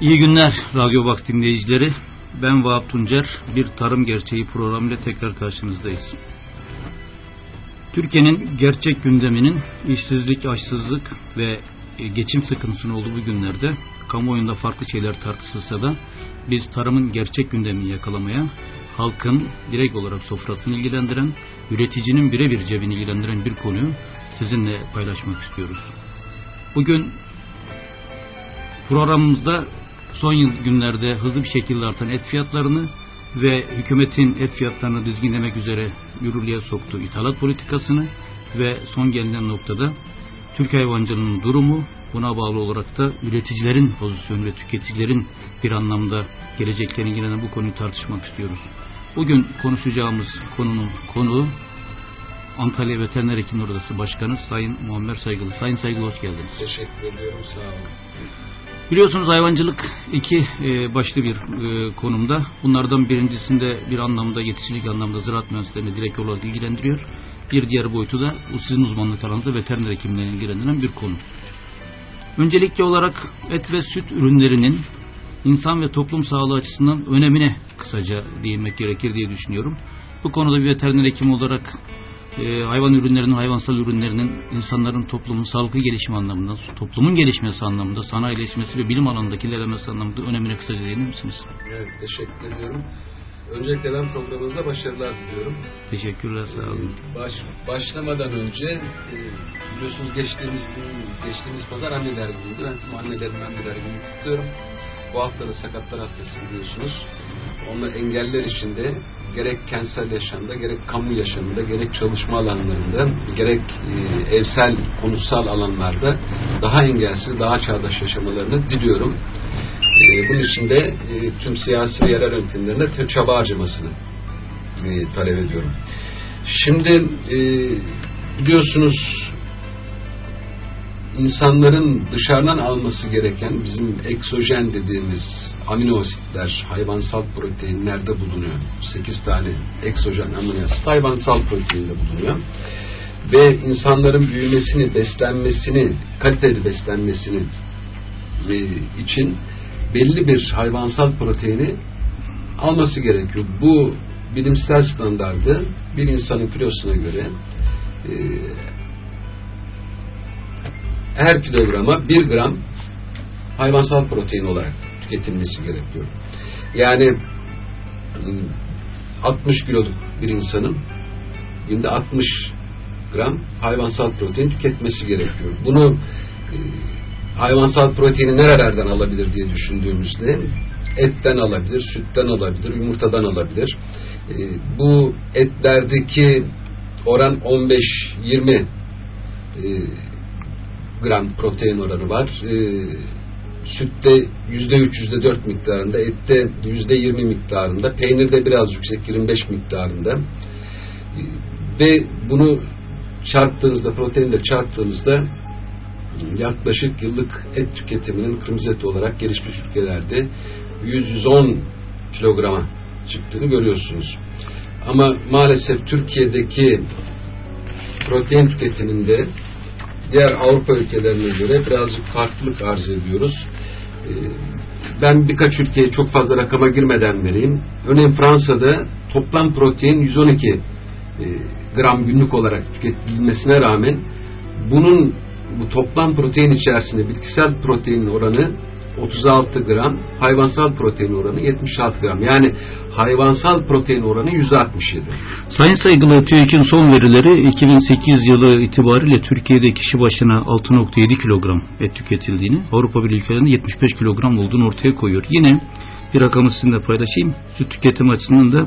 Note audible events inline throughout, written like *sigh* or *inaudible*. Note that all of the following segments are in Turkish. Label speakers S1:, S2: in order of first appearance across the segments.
S1: İyi günler Radyo Bak dinleyicileri. Ben Vahap Tuncer. Bir Tarım Gerçeği programıyla tekrar karşınızdayız. Türkiye'nin gerçek gündeminin işsizlik, açsızlık ve geçim sıkıntısının olduğu bu günlerde kamuoyunda farklı şeyler tartışılsa da biz tarımın gerçek gündemini yakalamaya, halkın direkt olarak sofrasını ilgilendiren, üreticinin birebir cebini ilgilendiren bir konuyu sizinle paylaşmak istiyoruz. Bugün programımızda son yıl günlerde hızlı bir şekilde artan et fiyatlarını ve hükümetin et fiyatlarını dizginlemek üzere yürürlüğe soktuğu ithalat politikasını ve son gelinen noktada Türk hayvancılığının durumu buna bağlı olarak da üreticilerin pozisyonu ve tüketicilerin bir anlamda geleceklerini ilgilenen bu konuyu tartışmak istiyoruz. Bugün konuşacağımız konunun konuğu Antalya Veteriner Hekimler Odası Başkanı Sayın Muammer Saygılı. Sayın Saygılı hoş geldiniz.
S2: Teşekkür ediyorum sağ olun.
S1: Biliyorsunuz hayvancılık iki e, başlı bir e, konumda. Bunlardan birincisinde bir anlamda yetişicilik anlamda ziraat mühendislerini direkt olarak ilgilendiriyor. Bir diğer boyutu da sizin uzmanlık alanınızda veteriner hekimlerini ilgilendiren bir konu. Öncelikli olarak et ve süt ürünlerinin insan ve toplum sağlığı açısından önemine kısaca değinmek gerekir diye düşünüyorum. Bu konuda bir veteriner hekim olarak e, hayvan ürünlerinin, hayvansal ürünlerinin insanların toplumun sağlıklı gelişimi anlamında, toplumun gelişmesi anlamında, sanayileşmesi ve bilim alanındaki ilerlemesi anlamında önemine kısaca değinir misiniz?
S2: Evet, teşekkür ediyorum. Öncelikle ben programınızda başarılar diliyorum.
S1: Teşekkürler, sağ olun.
S2: Ee, baş, başlamadan önce e, biliyorsunuz geçtiğimiz geçtiğimiz pazar anneler günüydü. Ben bu annelerin anneler günü kutluyorum. Bu hafta da sakatlar haftası biliyorsunuz. Onlar engeller içinde gerek kentsel yaşamda, gerek kamu yaşamında, gerek çalışma alanlarında, gerek e, evsel, konuşsal alanlarda daha engelsiz, daha çağdaş yaşamalarını diliyorum. E, bunun için de e, tüm siyasi ve yerel yönetimlerine çaba harcamasını talep ediyorum. Şimdi biliyorsunuz insanların dışarıdan alması gereken bizim eksojen dediğimiz amino asitler hayvansal proteinlerde bulunuyor. 8 tane eksojen amino hayvansal proteinde bulunuyor. Ve insanların büyümesini, beslenmesini, kaliteli beslenmesini için belli bir hayvansal proteini alması gerekiyor. Bu bilimsel standardı bir insanın kilosuna göre e, her kilograma bir gram hayvansal protein olarak tüketilmesi gerekiyor. Yani 60 kiloluk bir insanın günde 60 gram hayvansal protein tüketmesi gerekiyor. Bunu e, hayvansal proteini nerelerden alabilir diye düşündüğümüzde etten alabilir, sütten alabilir, yumurtadan alabilir. Bu etlerdeki oran 15-20 e, gram protein oranı var. E, sütte yüzde üç, yüzde dört miktarında, ette yüzde yirmi miktarında, peynirde biraz yüksek 25 miktarında e, ve bunu çarptığınızda, proteinle çarptığınızda yaklaşık yıllık et tüketiminin kırmızı et olarak gelişmiş ülkelerde 100-110 kilograma çıktığını görüyorsunuz. Ama maalesef Türkiye'deki protein tüketiminde diğer Avrupa ülkelerine göre birazcık farklılık arz ediyoruz. Ee, ben birkaç ülkeye çok fazla rakama girmeden vereyim. Örneğin Fransa'da toplam protein 112 e, gram günlük olarak tüketilmesine rağmen bunun bu toplam protein içerisinde bitkisel protein oranı 36 gram, hayvansal protein oranı 76 gram. Yani hayvansal protein oranı 167.
S1: Sayın Saygılı TÜİK'in son verileri 2008 yılı itibariyle Türkiye'de kişi başına 6.7 kilogram et tüketildiğini, Avrupa Birliği ülkelerinde 75 kilogram olduğunu ortaya koyuyor. Yine bir rakamı sizinle paylaşayım. Süt tüketim açısından da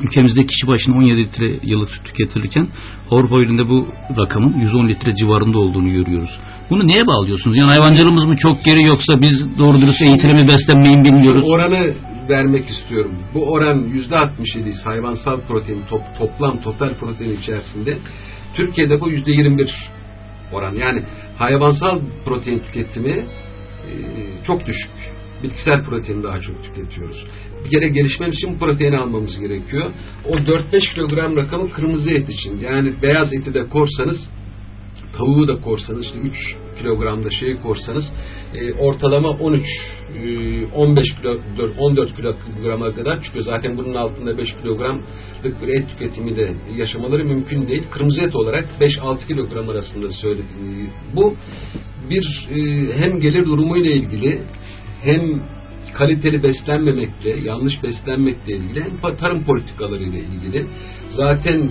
S1: ülkemizde kişi başına 17 litre yıllık süt tüketilirken Avrupa Birliği'nde bu rakamın 110 litre civarında olduğunu görüyoruz. Bunu neye bağlıyorsunuz? Yani hayvancılığımız mı çok geri yoksa biz doğru dürüst eğitilimi beslenmeyi bilmiyoruz?
S2: Oranı vermek istiyorum. Bu oran %67 hayvansal protein top, toplam total protein içerisinde. Türkiye'de bu %21 oran. Yani hayvansal protein tüketimi e, çok düşük. Bitkisel protein daha çok tüketiyoruz. Bir kere gelişmemiz için bu proteini almamız gerekiyor. O 4-5 kilogram rakamı kırmızı et için. Yani beyaz eti de korsanız tavuğu da korsanız işte 3 kilogramda şey korsanız e, ortalama 13 e, 15 kilo 14 kilograma kadar çıkıyor. Zaten bunun altında 5 kilogramlık bir et tüketimi de yaşamaları mümkün değil. Kırmızı et olarak 5-6 kilogram arasında söylediğim bu bir e, hem gelir durumuyla ilgili hem kaliteli beslenmemekle, yanlış beslenmekle ilgili hem tarım politikalarıyla ilgili. Zaten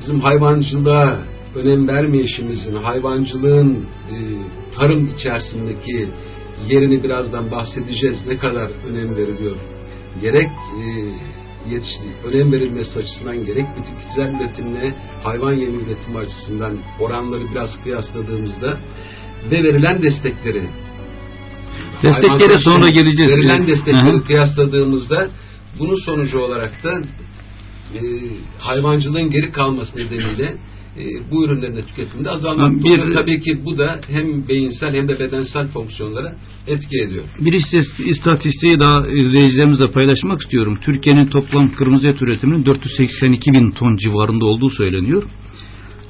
S2: bizim hayvancılığa önem vermeyişimizin, hayvancılığın e, tarım içerisindeki yerini birazdan bahsedeceğiz. Ne kadar önem veriliyor. Gerek e, yetişti, önem verilmesi açısından gerek bitkisel üretimle hayvan yemi üretimi açısından oranları biraz kıyasladığımızda ve verilen destekleri
S1: Desteklere sonra geleceğiz.
S2: Verilen destekleri Hı-hı. kıyasladığımızda bunun sonucu olarak da e, hayvancılığın geri kalması nedeniyle e, bu ürünlerin de tüketiminde azalmak. Bir, tabii ki bu da hem beyinsel hem de bedensel fonksiyonlara etki ediyor.
S1: Bir istatistiği daha izleyicilerimizle paylaşmak istiyorum. Türkiye'nin toplam kırmızı et üretiminin 482 bin ton civarında olduğu söyleniyor.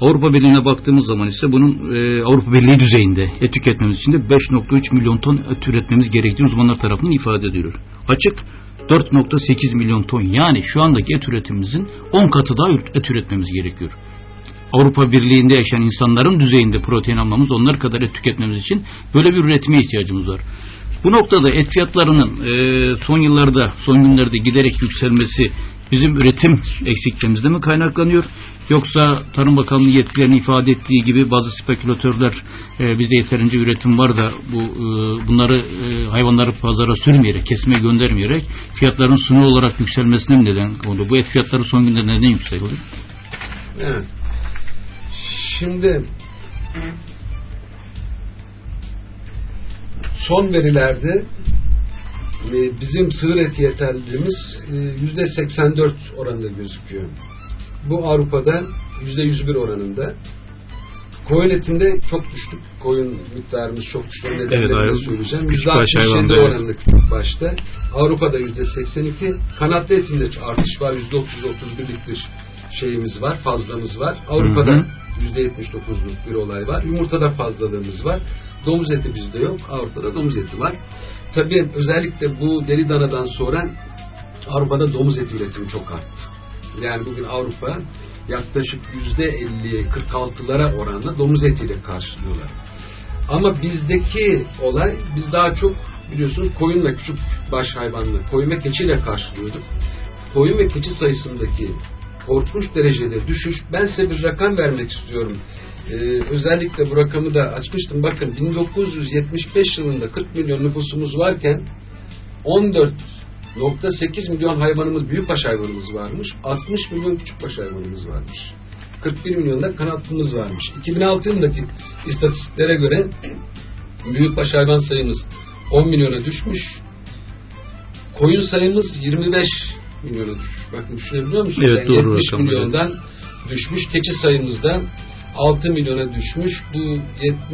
S1: Avrupa Birliği'ne baktığımız zaman ise bunun e, Avrupa Birliği düzeyinde et tüketmemiz için de 5.3 milyon ton et üretmemiz gerektiği uzmanlar tarafından ifade ediliyor. Açık 4.8 milyon ton yani şu andaki et üretimimizin 10 katı daha et üretmemiz gerekiyor. Avrupa Birliği'nde yaşayan insanların düzeyinde protein almamız, onlar kadar et tüketmemiz için böyle bir üretime ihtiyacımız var. Bu noktada et fiyatlarının e, son yıllarda, son günlerde giderek yükselmesi bizim üretim eksikliğimizde mi kaynaklanıyor? Yoksa Tarım Bakanlığı yetkililerinin ifade ettiği gibi bazı spekülatörler e, bizde yeterince üretim var da bu e, bunları e, hayvanları pazara sürmeyerek, kesime göndermeyerek fiyatların sınır olarak yükselmesine mi neden oldu? Bu et fiyatları son günde neden yükseliyor?
S2: Evet. Şimdi son verilerde e, bizim sığır eti yeterliliğimiz e, yüzde 84 oranında gözüküyor. Bu Avrupa'da yüzde 101 oranında. Koyun etinde çok düştük. Koyun miktarımız çok düştü. Nedenlerini evet, söyleyeceğim. Yüzde 67 oranında küçük başta. Avrupa'da yüzde 82. Kanatlı etinde artış var. Yüzde 30-31'lik bir şeyimiz var. Fazlamız var. Avrupa'da yüzde 79'luk bir olay var. Yumurtada fazlalığımız var. Domuz eti bizde yok. Avrupa'da domuz eti var. Tabii özellikle bu deli danadan sonra Avrupa'da domuz eti üretimi çok arttı. Yani bugün Avrupa yaklaşık yüzde 50 46'lara oranla domuz etiyle karşılıyorlar. Ama bizdeki olay biz daha çok biliyorsunuz koyun ve küçük baş hayvanlı koyun ve keçiyle karşılıyorduk. Koyun ve keçi sayısındaki korkunç derecede düşüş. Ben size bir rakam vermek istiyorum. Ee, özellikle bu rakamı da açmıştım. Bakın 1975 yılında 40 milyon nüfusumuz varken 14.8 milyon hayvanımız, büyükbaş hayvanımız varmış. 60 milyon küçükbaş hayvanımız varmış. 41 milyonda kanatlımız varmış. 2006 yılındaki istatistiklere göre *clears throat* büyükbaş hayvan sayımız 10 milyona düşmüş. Koyun sayımız 25 milyona düşmüş. Bakın düşünebiliyor musunuz?
S1: Evet, yani doğru
S2: 70 milyondan düşmüş. Keçi sayımızda 6 milyona düşmüş. Bu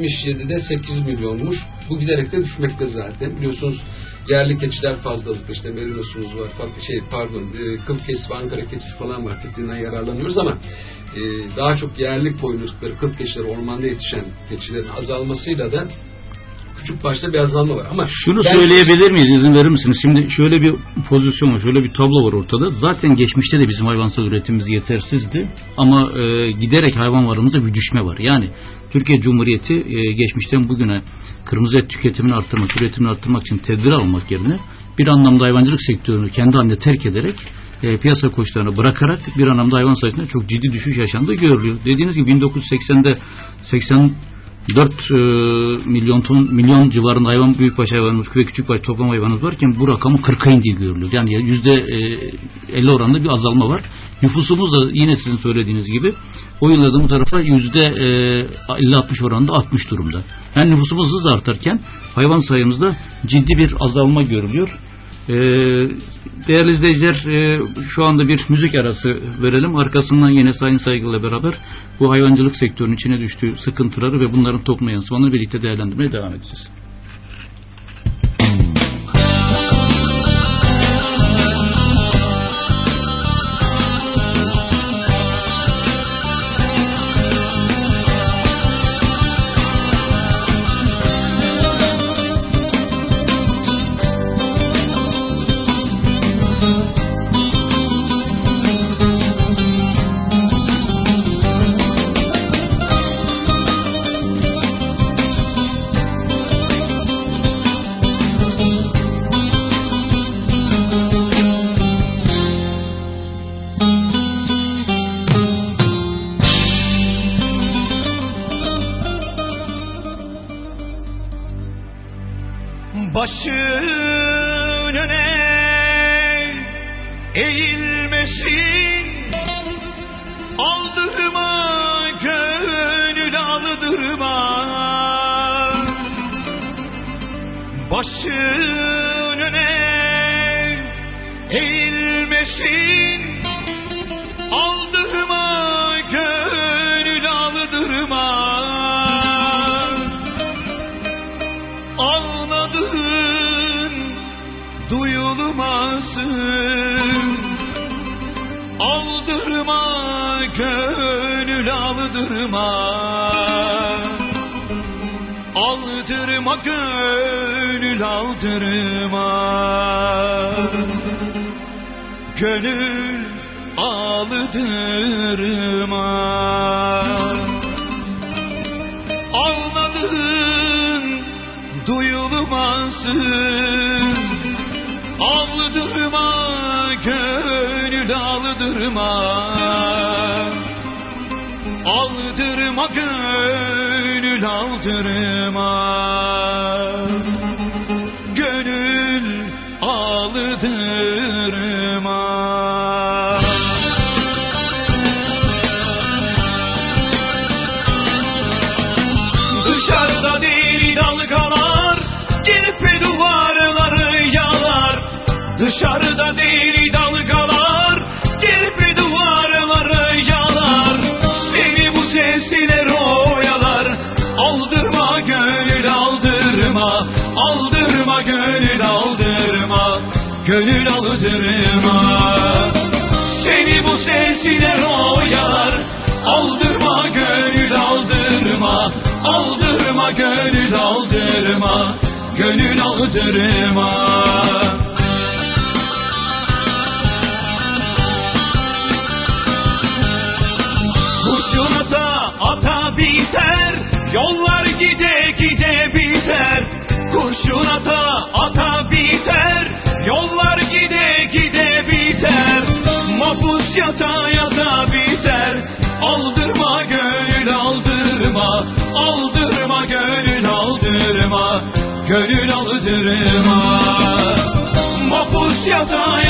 S2: 77'de 8 milyonmuş. Bu giderek de düşmekte zaten. Biliyorsunuz yerli keçiler fazlalıkta işte merinosumuz var. Şey pardon e, kıl keçisi Ankara keçisi falan var. Tipinden yararlanıyoruz ama e, daha çok yerli koyunlukları kıl keçileri ormanda yetişen keçilerin azalmasıyla da küçük başta bir azalma var. Ama
S1: şunu söyleyebilir miyiz? İzin verir misiniz? Şimdi şöyle bir pozisyon var, şöyle bir tablo var ortada. Zaten geçmişte de bizim hayvansal üretimimiz yetersizdi. Ama e, giderek hayvan varlığımızda bir düşme var. Yani Türkiye Cumhuriyeti e, geçmişten bugüne kırmızı et tüketimini arttırmak, üretimini arttırmak için tedbir almak yerine bir anlamda hayvancılık sektörünü kendi halinde terk ederek e, piyasa koşullarını bırakarak bir anlamda hayvan sayısında çok ciddi düşüş yaşandığı görülüyor. Dediğiniz gibi 1980'de 80 4 e, milyon ton milyon civarında hayvan büyükbaş hayvanımız ve küçükbaş toplam hayvanımız varken bu rakamı 40'a indiği görülüyor. Yani yüzde e, 50 oranında bir azalma var. Nüfusumuz da yine sizin söylediğiniz gibi o yıllarda bu tarafa yüzde e, 50-60 oranında durumda. Yani nüfusumuz hızla artarken hayvan sayımızda ciddi bir azalma görülüyor. E, değerli izleyiciler e, şu anda bir müzik arası verelim. Arkasından yine Sayın Saygı'la beraber bu hayvancılık sektörünün içine düştüğü sıkıntıları ve bunların topluma yansımalarını birlikte değerlendirmeye devam edeceğiz.
S3: Duyulmasın aldırma gönül aldırma. Aldırma gönül aldırma. Gönül aldırma. Ağladın duyulmasın aldırma gönül aldırma aldırma gönül aldırma Gönül aldırma vremea, mă pus viața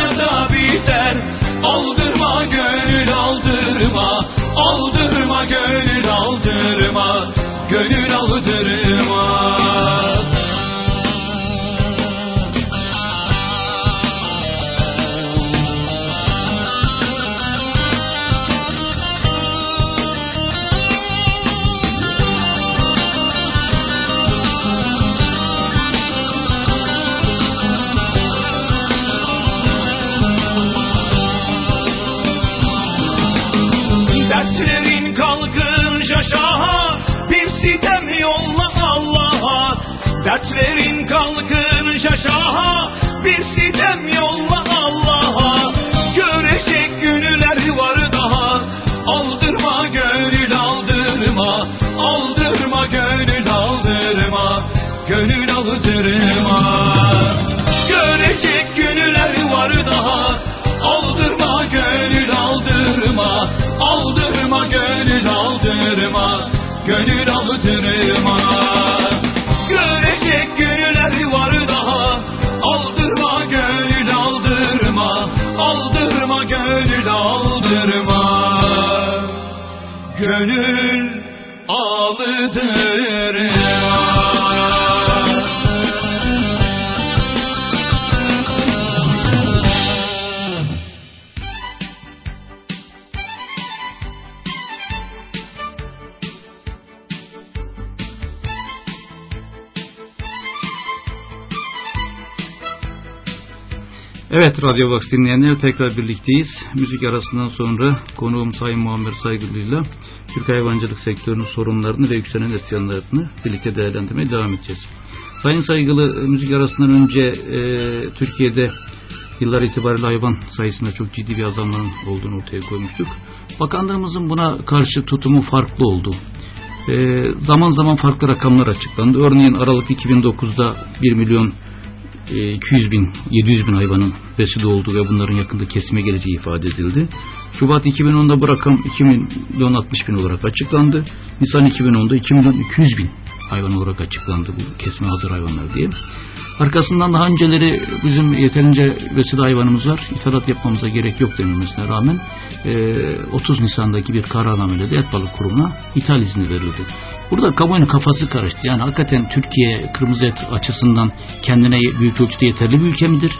S3: aldırma
S1: Radyo Box dinleyenler tekrar birlikteyiz. Müzik arasından sonra konuğum Sayın Muammer Saygılı'yla Türk hayvancılık sektörünün sorunlarını ve yükselen isyanlarını birlikte değerlendirmeye devam edeceğiz. Sayın Saygılı müzik arasından önce e, Türkiye'de yıllar itibariyle hayvan sayısında çok ciddi bir azalmanın olduğunu ortaya koymuştuk. Bakanlığımızın buna karşı tutumu farklı oldu. E, zaman zaman farklı rakamlar açıklandı. Örneğin Aralık 2009'da 1 milyon 200 bin, 700 bin hayvanın besili olduğu ve bunların yakında kesime geleceği ifade edildi. Şubat 2010'da bu rakam 2 milyon 60 bin olarak açıklandı. Nisan 2010'da 2 milyon 200 bin hayvan olarak açıklandı bu kesme hazır hayvanlar diye. Arkasından daha önceleri bizim yeterince beside hayvanımız var. İthalat yapmamıza gerek yok denilmesine rağmen e, 30 Nisan'daki bir kararnameyle de et balık kurumuna ithal izni verildi. Burada kamuoyunun kafası karıştı. Yani hakikaten Türkiye kırmızı et açısından kendine büyük ölçüde yeterli bir ülke midir?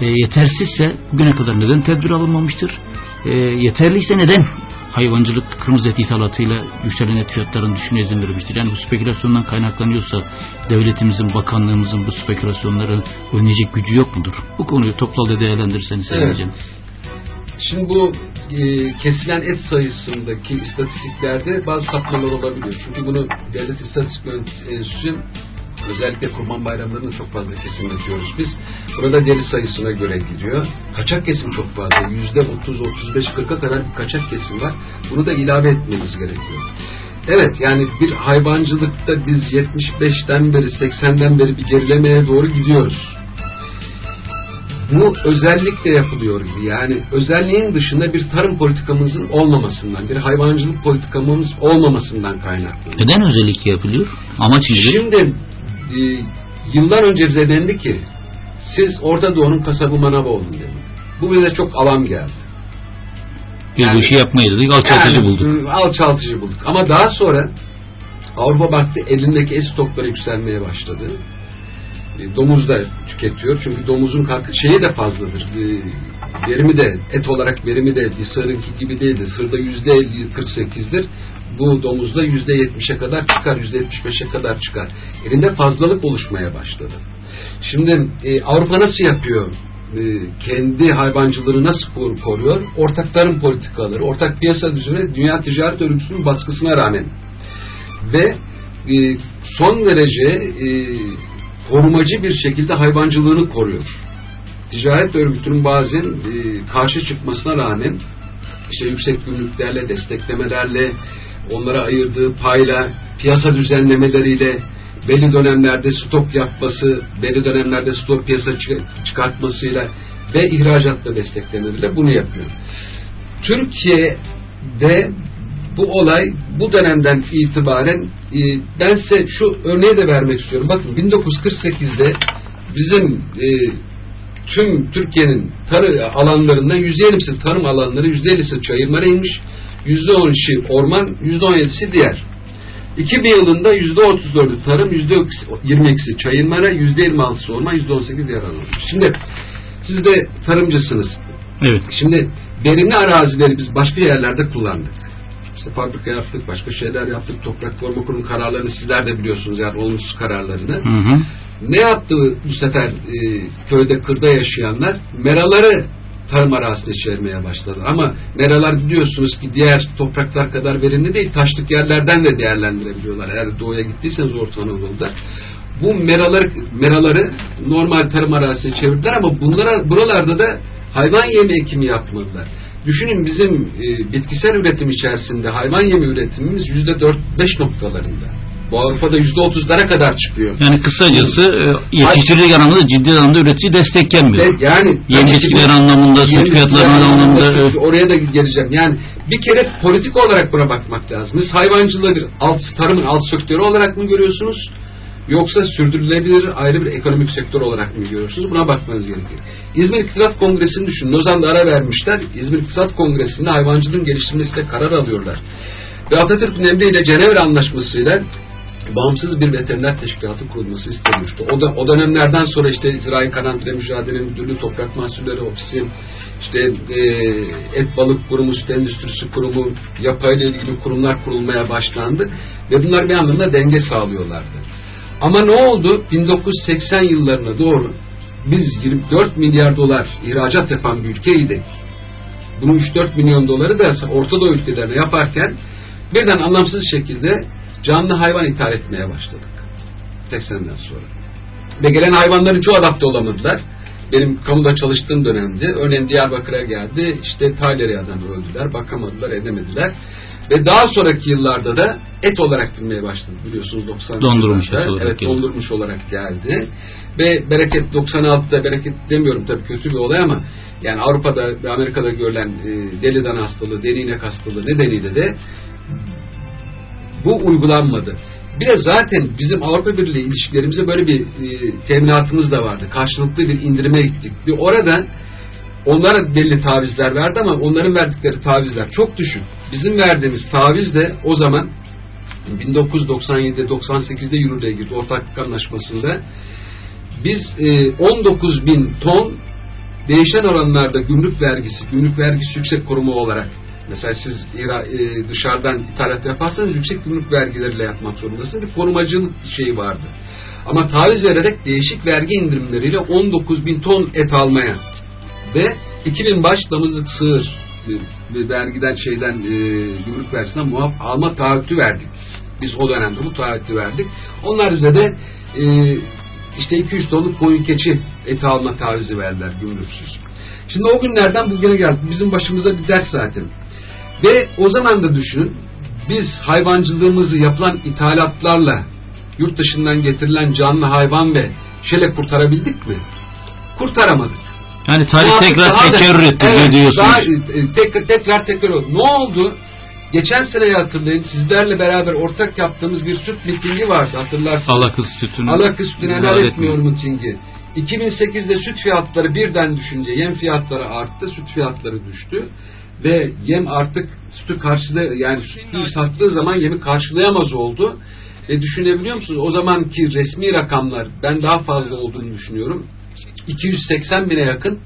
S1: E, yetersizse bugüne kadar neden tedbir alınmamıştır? E, yeterliyse neden hayvancılık kırmızı et ithalatıyla yükselen et fiyatlarının düşüşüne izin vermiştir. Yani bu spekülasyondan kaynaklanıyorsa devletimizin, bakanlığımızın bu spekülasyonları önleyecek gücü yok mudur? Bu konuyu toplamda değerlendirirseniz
S2: Evet.
S1: seveceğim.
S2: Şimdi bu e, kesilen et sayısındaki istatistiklerde bazı sapmalar olabiliyor. Çünkü bunu Devlet İstatistik Enstitüsü özellikle kurban bayramlarında çok fazla kesim yapıyoruz biz. Burada deri sayısına göre gidiyor. Kaçak kesim çok fazla. Yüzde 30, 35, 40'a kadar bir kaçak kesim var. Bunu da ilave etmemiz gerekiyor. Evet yani bir hayvancılıkta biz 75'ten beri 80'den beri bir gerilemeye doğru gidiyoruz bu özellikle yapılıyor gibi. Yani özelliğin dışında bir tarım politikamızın olmamasından, bir hayvancılık politikamız olmamasından kaynaklanıyor.
S1: Neden özellik yapılıyor? Amaç nedir?
S2: Şimdi e, yıllar önce bize dendi ki siz Orta Doğu'nun kasabı manavı olun dedi. Bu bize çok avam geldi.
S1: Biz
S2: yani-
S1: bu işi yapmayı dedik, alçaltıcı
S2: Yani,
S1: bulduk.
S2: e, Alçaltıcı bulduk. Ama daha sonra Avrupa baktı elindeki et stokları yükselmeye başladı. E, Domuz da tüketiyor. Çünkü domuzun şeyi de fazladır. E, Verimi de et olarak verimi de sığırınki gibi değildir. Sırda yüzde 50 48'dir. Bu domuzda yüzde 70'e kadar çıkar, yüzde 75'e kadar çıkar. Elinde fazlalık oluşmaya başladı. Şimdi e, Avrupa nasıl yapıyor? Kendi hayvancılığını nasıl kor- koruyor? Ortak tarım politikaları, ortak piyasa düzeni Dünya Ticaret Örgütü'nün baskısına rağmen ve son derece korumacı bir şekilde hayvancılığını koruyor. Ticaret örgütünün bazen e, karşı çıkmasına rağmen işte yüksek gümrüklerle, desteklemelerle, onlara ayırdığı payla, piyasa düzenlemeleriyle, belli dönemlerde stok yapması, belli dönemlerde stok piyasa çı- çıkartmasıyla ve ihracatla desteklemeleriyle bunu yapıyor. Türkiye'de bu olay bu dönemden itibaren e, ben size şu örneği de vermek istiyorum. Bakın 1948'de bizim e, tüm Türkiye'nin tarı alanlarında %50'si tarım alanları, %50'si çayırmara inmiş, %13'i orman, %17'si diğer. 2000 yılında %34'ü tarım, %22'si çayırmara, %26'sı orman, %18 diğer alanlar. Şimdi siz de tarımcısınız.
S1: Evet.
S2: Şimdi verimli arazileri biz başka yerlerde kullandık. İşte fabrika yaptık, başka şeyler yaptık. Toprak Koruma Kurumu kararlarını sizler de biliyorsunuz yani olumsuz kararlarını.
S1: Hı hı.
S2: Ne yaptı bu sefer e, köyde, kırda yaşayanlar? Meraları tarım arazisine çevirmeye başladı. Ama meralar biliyorsunuz ki diğer topraklar kadar verimli değil. Taşlık yerlerden de değerlendirebiliyorlar. Eğer doğuya gittiyseniz Orta Anadolu'da. Bu meraları, meraları normal tarım arazisine çevirdiler ama bunlara buralarda da hayvan yemi ekimi yapmadılar. Düşünün bizim e, bitkisel üretim içerisinde hayvan yemi üretimimiz yüzde 4-5 noktalarında. Bu Avrupa'da yüzde 30'lara kadar çıkıyor.
S1: Yani kısacası e, yetiştirici anlamında ciddi anlamda üretici desteklenmiyor.
S2: Ve yani
S1: Yem bitkiler anlamında, süt fiyatları anlamında, evet.
S2: oraya da geleceğim. Yani bir kere politik olarak buna bakmak lazım. Biz hayvancılığı alt, tarımın alt sektörü olarak mı görüyorsunuz? Yoksa sürdürülebilir ayrı bir ekonomik sektör olarak mı görüyorsunuz? Buna bakmanız gerekir. İzmir İktisat Kongresi'ni düşünün. Lozan'da ara vermişler. İzmir İktisat Kongresi'nde hayvancılığın geliştirilmesine karar alıyorlar. Ve Atatürk'ün emriyle Cenevre Anlaşması'yla bağımsız bir veteriner teşkilatı kurulması isteniyordu. O, da, o dönemlerden sonra işte Zirai Karantina Mücadele Müdürlüğü, Toprak Mahsulleri Ofisi, işte e, Et Balık Kurumu, Süt Endüstrisi Kurumu, yapayla ilgili kurumlar kurulmaya başlandı. Ve bunlar bir anlamda denge sağlıyorlardı. Ama ne oldu? 1980 yıllarına doğru biz 24 milyar dolar ihracat yapan bir ülkeydik. Bunun 3-4 milyon doları da Orta Doğu ülkelerine yaparken birden anlamsız şekilde canlı hayvan ithal etmeye başladık. 80'den sonra. Ve gelen hayvanların çoğu adapte olamadılar. Benim kamuda çalıştığım dönemde örneğin Diyarbakır'a geldi işte Taylerya'dan öldüler bakamadılar edemediler. Ve daha sonraki yıllarda da et olarak girmeye başladı biliyorsunuz 90
S1: Dondurulmuş
S2: yıllarda.
S1: et olarak
S2: Evet
S1: geldi.
S2: dondurulmuş olarak geldi. Ve bereket 96'da bereket demiyorum tabii kötü bir olay ama yani Avrupa'da ve Amerika'da görülen e, deli dana hastalığı, deli inek hastalığı nedeniyle de bu uygulanmadı. Bir de zaten bizim Avrupa Birliği ilişkilerimize böyle bir e, teminatımız da vardı. Karşılıklı bir indirime gittik. Bir orada onlara belli tavizler verdi ama onların verdikleri tavizler çok düşük. Bizim verdiğimiz taviz de o zaman 1997'de 98'de yürürlüğe girdi ortaklık anlaşmasında. Biz e, 19 bin ton değişen oranlarda gümrük vergisi, gümrük vergisi yüksek korumu olarak mesela siz e, dışarıdan ithalat yaparsanız yüksek gümrük vergileriyle yapmak zorundasınız. Bir korumacılık şeyi vardı. Ama taviz vererek değişik vergi indirimleriyle 19 bin ton et almaya ve 2000 baş damızlık sığır e, vergiden şeyden e, gümrük vergisinden muaf alma taahhütü verdik. Biz o dönemde bu taahhütü verdik. Onlar bize de e, işte 200 tonluk koyun keçi eti alma tavizi verdiler gümrüksüz. Şimdi o günlerden bugüne geldik. Bizim başımıza bir ders zaten. Ve o zaman da düşünün biz hayvancılığımızı yapılan ithalatlarla yurt dışından getirilen canlı hayvan ve şele kurtarabildik mi? Kurtaramadık.
S1: Yani tarih
S2: Daha-
S1: tekrar
S2: daha da-
S1: tekerrür ettiriyor
S2: Evet,
S1: diyorsunuz.
S2: Daha, e, tek, tekrar tekrar oldu. Ne oldu? Geçen seneyi hatırlayın. Sizlerle beraber ortak yaptığımız bir süt mitingi vardı hatırlarsınız.
S1: Alakız sütünü
S2: Alakız sütünü helal etmiyor mitingi. 2008'de süt fiyatları birden düşünce yem fiyatları arttı, süt fiyatları düştü ve yem artık sütü karşılay yani sütü sattığı zaman yemi karşılayamaz oldu. E düşünebiliyor musunuz? O zamanki resmi rakamlar ben daha fazla olduğunu düşünüyorum. 280 bine yakın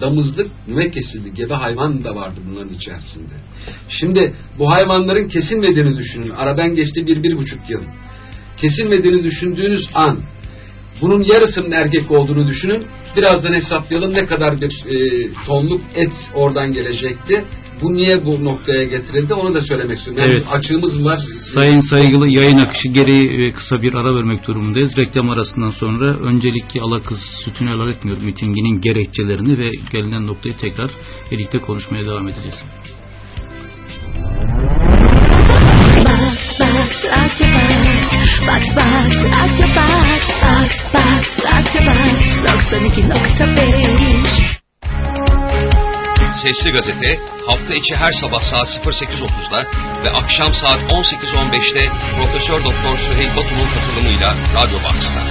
S2: damızlık nüve kesildi. Gebe hayvan da vardı bunların içerisinde. Şimdi bu hayvanların kesilmediğini düşünün. Aradan geçti bir, bir buçuk yıl. Kesilmediğini düşündüğünüz an bunun yarısının erkek olduğunu düşünün. Birazdan hesaplayalım ne kadar bir e, tonluk et oradan gelecekti. Bu niye bu noktaya getirildi onu da söylemek istiyorum. Yani
S1: Evet.
S2: açığımız var.
S1: Sayın saygılı yayın akışı gereği e, kısa bir ara vermek durumundayız. Reklam arasından sonra öncelikli Alakız sütünü helal etmiyor mitinginin gerekçelerini ve gelinen noktayı tekrar birlikte konuşmaya devam edeceğiz.
S4: Box, box, your box, box, box, aç your box, 92.5
S5: Sesli Gazete hafta içi her sabah saat 08.30'da ve akşam saat 18.15'te Profesör Doktor Süheyl Batum'un katılımıyla Radyo Box'ta.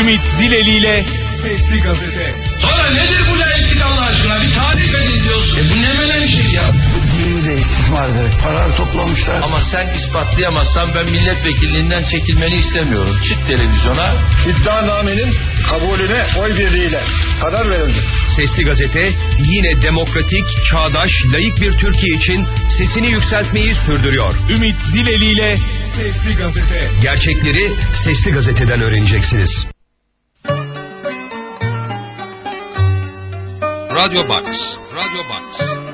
S3: Ümit Dileli ile Sesli Gazete.
S6: Sonra nedir bu laiklik Allah aşkına? Bir tarif edin diyorsun. E bu ne menenşik ya?
S7: Dini de istismardır. Para toplamışlar.
S6: Ama sen ispatlayamazsan ben milletvekilliğinden çekilmeni istemiyorum. Çık televizyona.
S7: İddianamenin kabulüne oy birliğiyle karar verildi.
S5: Sesli Gazete yine demokratik, çağdaş, layık bir Türkiye için sesini yükseltmeyi sürdürüyor.
S3: Ümit Dileli ile Sesli Gazete.
S5: Gerçekleri Sesli Gazete'den öğreneceksiniz. Radyo Box. Radyo Box.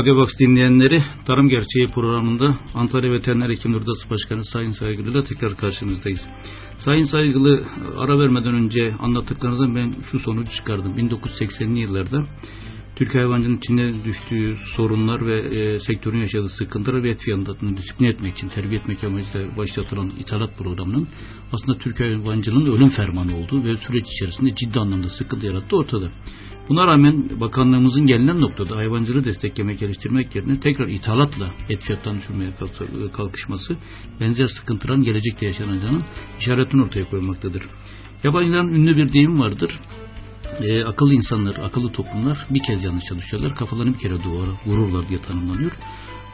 S1: Radyo Box dinleyenleri Tarım Gerçeği programında Antalya Veteriner Hekimleri Odası Başkanı Sayın Saygılı ile tekrar karşınızdayız. Sayın Saygılı ara vermeden önce anlattıklarınızdan ben şu sonucu çıkardım. 1980'li yıllarda Türk hayvancının içine düştüğü sorunlar ve e, sektörün yaşadığı sıkıntılar ve et fiyatlarını disiplin etmek için, terbiye etmek amacıyla başlatılan ithalat programının aslında Türk hayvancılığının ölüm fermanı olduğu ve süreç içerisinde ciddi anlamda sıkıntı yarattığı ortada. Buna rağmen bakanlığımızın gelinen noktada hayvancılığı desteklemek, geliştirmek yerine tekrar ithalatla et fiyatlarını düşürmeye kalk- kalkışması benzer sıkıntıların gelecekte yaşanacağının işaretini ortaya koymaktadır. Yabancıların ünlü bir deyim vardır. E, akıllı insanlar, akıllı toplumlar bir kez yanlış çalışıyorlar. Kafalarını bir kere duvara vururlar diye tanımlanıyor.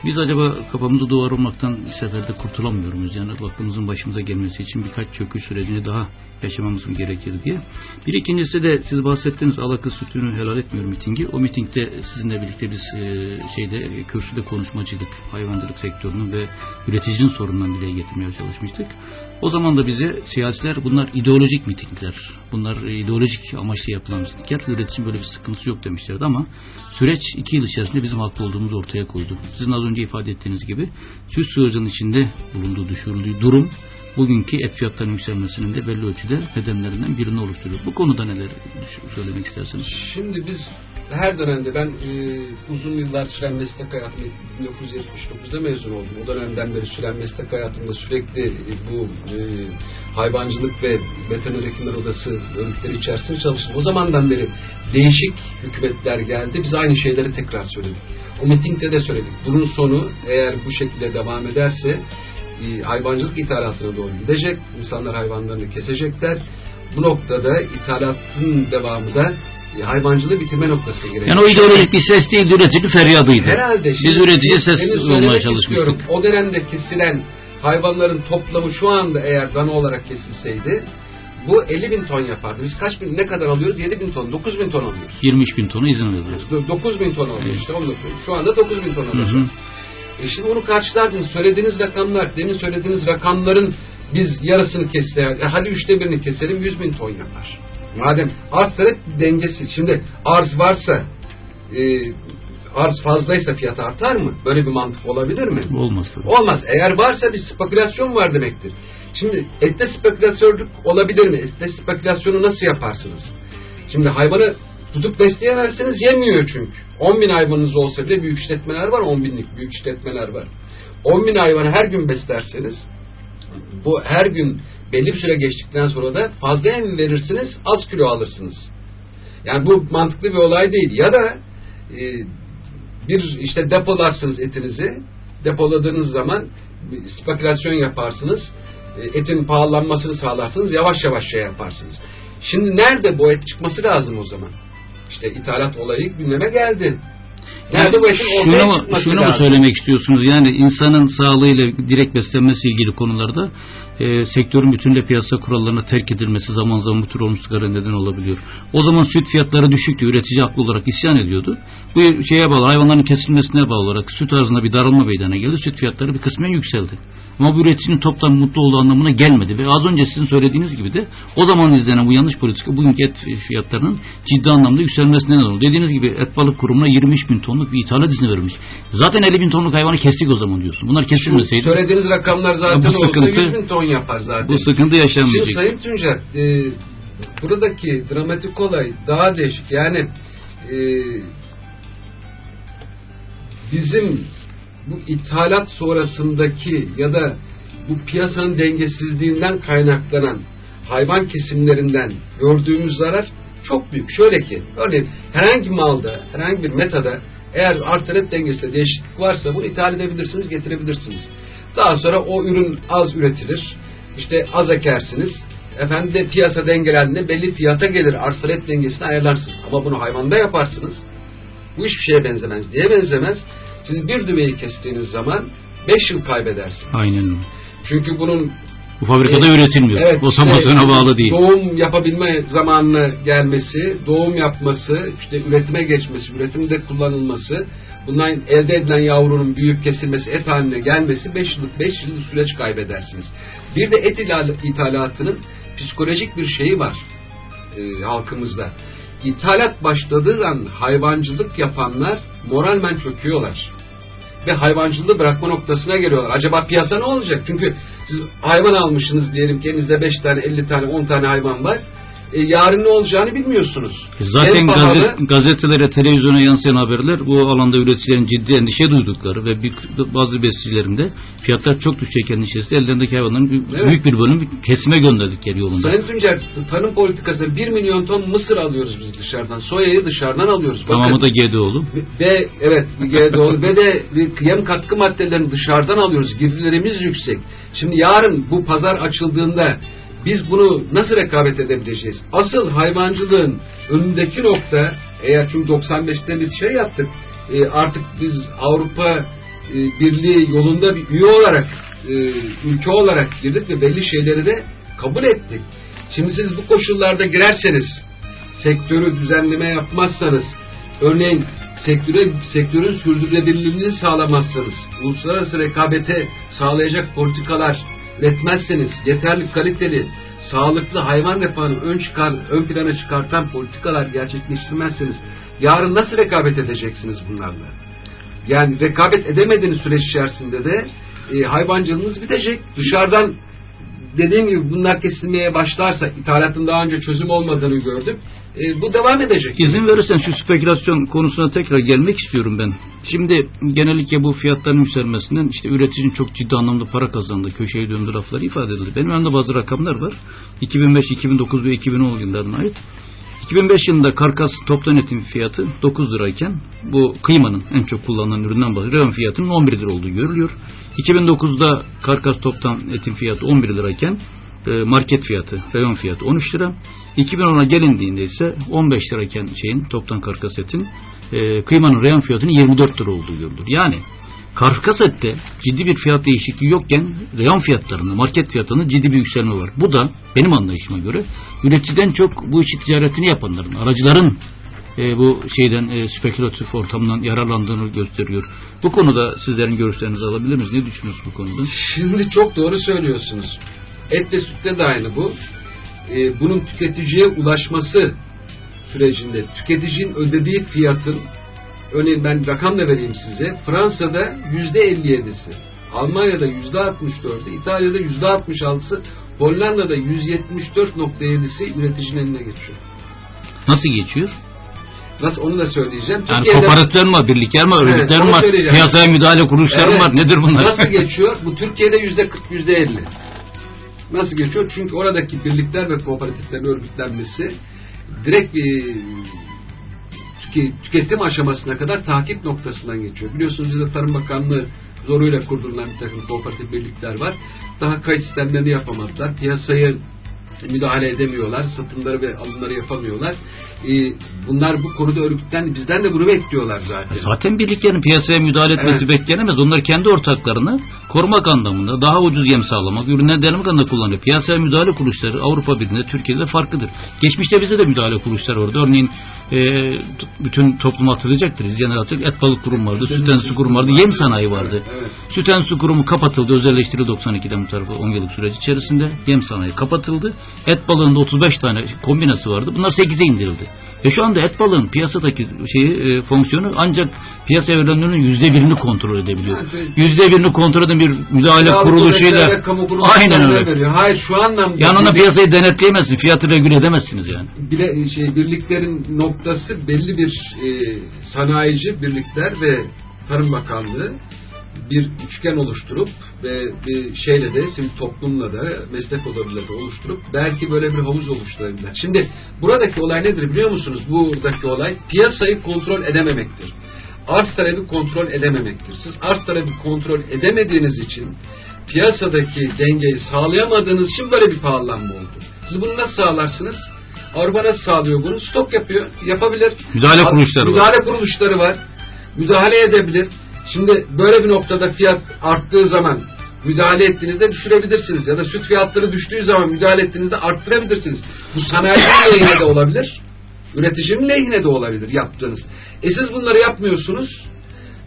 S1: Biz acaba kafamızı duvar olmaktan bir seferde kurtulamıyor? Yani aklımızın başımıza gelmesi için birkaç çöküş sürecini daha yaşamamız mı gerekir diye. Bir ikincisi de siz bahsettiğiniz alakı sütünü helal etmiyorum mitingi. O mitingde sizinle birlikte biz e, şeyde e, kürsüde konuşmacıydık. Hayvancılık sektörünün ve üreticinin sorunlarını dile getirmeye çalışmıştık. O zaman da bize siyasiler bunlar ideolojik mitingler. Bunlar e, ideolojik amaçla yapılan mitingler. Üreticinin böyle bir sıkıntısı yok demişlerdi ama süreç iki yıl içerisinde bizim haklı olduğumuzu ortaya koydu. Sizin az önce ifade ettiğiniz gibi süt sığırcının içinde bulunduğu, düşürüldüğü durum bugünkü et fiyatlarının yükselmesinin de belli ölçüde nedenlerinden birini oluşturuyor. Bu konuda neler söylemek istersiniz?
S2: Şimdi biz her dönemde ben e, uzun yıllar süren meslek hayatım 1979'da mezun oldum. O dönemden beri süren meslek hayatımda sürekli e, bu e, hayvancılık ve veteriner hekimler odası örgütleri içerisinde çalıştım. O zamandan beri değişik hükümetler geldi. Biz aynı şeyleri tekrar söyledik. O mitingde de söyledik. Bunun sonu eğer bu şekilde devam ederse hayvancılık ithalatına doğru gidecek. İnsanlar hayvanlarını kesecekler. Bu noktada ithalatın devamı da hayvancılığı bitirme noktasına girecek.
S1: Yani o ideolojik bir ses değil, üretici feryadıydı.
S2: Herhalde.
S1: Biz
S2: şimdi
S1: üretici ses olmaya çalışmıştık.
S2: O dönemde kesilen hayvanların toplamı şu anda eğer dana olarak kesilseydi bu 50 bin ton yapardı. Biz kaç bin, ne kadar alıyoruz? 7 bin ton, 9 bin ton alıyoruz.
S1: 23 bin tonu izin verdiler.
S2: 9 bin ton alıyoruz
S1: Evet.
S2: işte onu. Şu anda 9 bin ton
S1: Hı
S2: alıyoruz.
S1: hı.
S2: E şimdi onu karşılardınız. Söylediğiniz rakamlar, demin söylediğiniz rakamların biz yarısını kessek, e hadi üçte birini keselim 100 bin ton yapar. Madem arz talep dengesi. Şimdi arz varsa e, arz fazlaysa fiyat artar mı? Böyle bir mantık olabilir mi?
S1: Olmaz tabii.
S2: Olmaz. Eğer varsa bir spekülasyon var demektir. Şimdi ette spekülasyonluk olabilir mi? Ette spekülasyonu nasıl yaparsınız? Şimdi hayvanı tutup besleyemezsiniz yemiyor çünkü. 10 bin hayvanınız olsa bile büyük işletmeler var 10 binlik büyük işletmeler var. 10 bin hayvanı her gün beslerseniz bu her gün belli bir süre geçtikten sonra da fazla yem verirsiniz az kilo alırsınız. Yani bu mantıklı bir olay değil. Ya da e, bir işte depolarsınız etinizi depoladığınız zaman spekülasyon yaparsınız e, etin pahalanmasını sağlarsınız yavaş yavaş şey yaparsınız. Şimdi nerede bu et çıkması lazım o zaman? İşte ithalat olayı gündeme geldi. Nerede bu ortaya
S1: şunu, mu- şunu mu söylemek istiyorsunuz? Yani insanın sağlığıyla direkt beslenmesi ilgili konularda e, sektörün bütünle piyasa kurallarına terk edilmesi zaman zaman bu tür olumsuzluklara neden olabiliyor. O zaman süt fiyatları düşüktü. Üretici haklı olarak isyan ediyordu. Bu şeye bağlı hayvanların kesilmesine bağlı olarak süt arzında bir daralma meydana geldi. Süt fiyatları bir kısmen yükseldi. Ama bu üreticinin toptan mutlu olduğu anlamına gelmedi. Ve az önce sizin söylediğiniz gibi de o zaman izlenen bu yanlış politika bugünkü et fiyatlarının ciddi anlamda yükselmesine neden oldu. Dediğiniz gibi et balık kurumuna 23 bin tonluk bir ithalat izni verilmiş. Zaten 50 bin tonluk hayvanı kestik o zaman diyorsun. Bunlar kesilmeseydi
S2: Söylediğiniz rakamlar zaten
S1: Bu
S2: olsa
S1: sıkıntı-
S2: 100 bin ton yapar zaten.
S1: bu sıkıntı
S2: Şimdi
S1: yaşanmayacak.
S2: Sayın Tuncer, e, buradaki dramatik olay daha değişik. Yani e, bizim bu ithalat sonrasındaki ya da bu piyasanın dengesizliğinden kaynaklanan hayvan kesimlerinden gördüğümüz zarar çok büyük. Şöyle ki, örneğin herhangi malda, herhangi bir metada eğer talep dengesinde değişiklik varsa bunu ithal edebilirsiniz, getirebilirsiniz. Daha sonra o ürün az üretilir. İşte az ekersiniz. Efendim de piyasa dengelendiğinde belli fiyata gelir. Arz dengesini ayarlarsınız. Ama bunu hayvanda yaparsınız. Bu hiçbir şeye benzemez. Diye benzemez. Siz bir düveyi kestiğiniz zaman 5 yıl kaybedersiniz.
S1: Aynen.
S2: Çünkü bunun
S1: Bu fabrikada
S2: E,
S1: üretilmiyor.
S2: Evet,
S1: o samasyona
S2: işte
S1: bağlı değil.
S2: Doğum yapabilme zamanına gelmesi, doğum yapması, işte üretime geçmesi, üretimde kullanılması, bundan elde edilen yavrunun büyüyüp kesilmesi, et haline gelmesi 5 yıllık 5 yıllık süreç kaybedersiniz. Bir de et ithal- ithalatının psikolojik bir şeyi var e, halkımızda. İthalat başladığı an hayvancılık yapanlar moralmen çöküyorlar ve hayvancılığı bırakma noktasına geliyorlar. Acaba piyasa ne olacak? Çünkü siz hayvan almışsınız diyelim ki elinizde 5 tane, 50 tane, 10 tane hayvan var. E, yarın ne olacağını bilmiyorsunuz.
S1: E, Zaten
S2: En pahalı-
S1: gazet, gazetelere, televizyona yansıyan haberler bu alanda üreticilerin ciddi endişe duydukları ve bir, bazı besicilerin de fiyatlar çok düşecek endişesi ellerindeki hayvanların büyük,
S2: Evet.
S1: büyük bir bölümü kesime gönderdik yolunda.
S2: Sayın Tuncer, tarım politikasında 1 milyon ton mısır alıyoruz biz dışarıdan. Soyayı dışarıdan alıyoruz. Bakın,
S1: Tamamı da GDO'lu.
S2: Ve evet doğru ve de yem katkı maddelerini dışarıdan alıyoruz. Girdilerimiz yüksek. Şimdi yarın bu pazar açıldığında biz bunu nasıl rekabet edebileceğiz? Asıl hayvancılığın önündeki nokta eğer çünkü 95'te biz şey yaptık e, artık biz Avrupa e, Birliği yolunda bir üye olarak e, ülke olarak girdik ve belli şeyleri de kabul ettik. Şimdi siz bu koşullarda girerseniz sektörü düzenleme yapmazsanız örneğin sektöre, sektörün sürdürülebilirliğini sağlamazsanız uluslararası rekabete sağlayacak politikalar üretmezseniz yeterli kaliteli sağlıklı hayvan refahını ön, çıkar, ön plana çıkartan politikalar gerçekleştirmezseniz yarın nasıl rekabet edeceksiniz bunlarla? Yani rekabet edemediğiniz süreç içerisinde de e, hayvancılığınız bitecek. Dışarıdan dediğim gibi bunlar kesilmeye başlarsa ithalatın daha önce çözüm olmadığını gördüm. E, bu devam edecek.
S1: İzin verirsen şu spekülasyon konusuna tekrar gelmek istiyorum ben. Şimdi genellikle bu fiyatların yükselmesinden işte üreticinin çok ciddi anlamda para kazandığı, köşeye döndü lafları ifade edildi. Benim önümde bazı rakamlar var. 2005, 2009 ve 2010 yıllarına ait. 2005 yılında karkas toptan etin fiyatı 9 lirayken bu kıymanın en çok kullanılan üründen bahsediyorum. fiyatının 11 lira olduğu görülüyor. 2009'da karkas toptan etin fiyatı 11 lirayken market fiyatı, reyon fiyatı 13 lira. 2010'a gelindiğinde ise 15 lirayken şeyin toptan karkas etin e, kıymanın reyon fiyatının 24 lira olduğu görülür. Yani karkas ette ciddi bir fiyat değişikliği yokken reyon fiyatlarında, market fiyatlarında ciddi bir yükselme var. Bu da benim anlayışıma göre üreticiden çok bu işi ticaretini yapanların, aracıların e, bu şeyden e, spekülatif ortamdan yararlandığını gösteriyor. Bu konuda sizlerin görüşlerinizi alabilir miyiz? Ne düşünüyorsunuz bu konuda?
S2: Şimdi çok doğru söylüyorsunuz. Etle sütte de aynı bu. E, bunun tüketiciye ulaşması sürecinde tüketicinin ödediği fiyatın örneğin ben rakam da vereyim size. Fransa'da yüzde 57'si, Almanya'da yüzde 64'ü, İtalya'da yüzde 66'sı, Hollanda'da 174.7'si üreticinin eline geçiyor.
S1: Nasıl geçiyor?
S2: Nasıl onu da söyleyeceğim.
S1: Yani
S2: Türkiye'de-
S1: kooperatifler var, birlikler var,
S2: Evet,
S1: örgütler
S2: onu
S1: var, piyasaya müdahale kuruluşları
S2: Evet.
S1: var, nedir bunlar?
S2: Nasıl geçiyor? Bu Türkiye'de yüzde 40, yüzde 50. Nasıl geçiyor? Çünkü oradaki birlikler ve kooperatiflerin örgütlenmesi direkt bir tüke- tüketim aşamasına kadar takip noktasından geçiyor. Biliyorsunuz bizde Tarım Bakanlığı zoruyla kurdurulan bir takım kooperatif birlikler var. Daha kayıt sistemlerini yapamadılar. Piyasayı müdahale edemiyorlar. Satımları ve alımları yapamıyorlar. Ee, bunlar bu konuda örgütlendi. Bizden de bunu bekliyorlar zaten.
S1: Zaten birliklerin piyasaya müdahale etmesi
S2: Evet.
S1: beklenemez. Onlar kendi ortaklarını korumak anlamında daha ucuz yem sağlamak, ürünler denemek anlamında kullanıyor. Piyasaya müdahale kuruluşları Avrupa Birliği'nde, Türkiye'de farklıdır. Geçmişte bize de müdahale kuruluşları vardı. Örneğin e, bütün toplum hatırlayacaktır. İzleyenler hatırlayacak. Et balık kurum vardı, süt enstitüsü kurum vardı, yem sanayi vardı.
S2: Evet.
S1: Süt enstitüsü kurumu kapatıldı. Özelleştirildi 92'den bu tarafa 10 yıllık süreç içerisinde. Yem sanayi kapatıldı. Et balığında 35 tane kombinası vardı. Bunlar 8'e indirildi. Ve şu anda et balığın piyasadaki şeyi e, fonksiyonu ancak piyasaya verilenlerin yüzde birini kontrol edebiliyor.
S2: Evet.
S1: Yüzde birini kontrol eden bir müdahale
S2: Sağlık
S1: kuruluşuyla
S2: kamu kuruluşları
S1: aynen öyle.
S2: veriyor. Hayır şu anlamda
S1: Yani ona piyasayı denetleyemezsin, fiyatı regüle edemezsiniz yani.
S2: bile, şey, birliklerin noktası belli bir e, sanayici birlikler ve Tarım Bakanlığı bir üçgen oluşturup ve bir şeyle de sivil toplumla da meslek odalarıyla da oluşturup belki böyle bir havuz oluşturabilirler. Şimdi buradaki olay nedir biliyor musunuz? Buradaki olay piyasayı kontrol edememektir. Arz talebi kontrol edememektir. Siz arz talebi kontrol edemediğiniz için piyasadaki dengeyi sağlayamadığınız için böyle bir pahalanma oldu. Siz bunu nasıl sağlarsınız? Avrupa nasıl sağlıyor bunu? Stok yapıyor. Yapabilir.
S1: Müdahale kuruluşları var.
S2: Müdahale kuruluşları var. Müdahale edebilir. Şimdi böyle bir noktada fiyat arttığı zaman müdahale ettiğinizde düşürebilirsiniz. Ya da süt fiyatları düştüğü zaman müdahale ettiğinizde arttırabilirsiniz. Bu sanayicinin lehine de olabilir. Üreticinin lehine de olabilir yaptığınız. E siz bunları yapmıyorsunuz.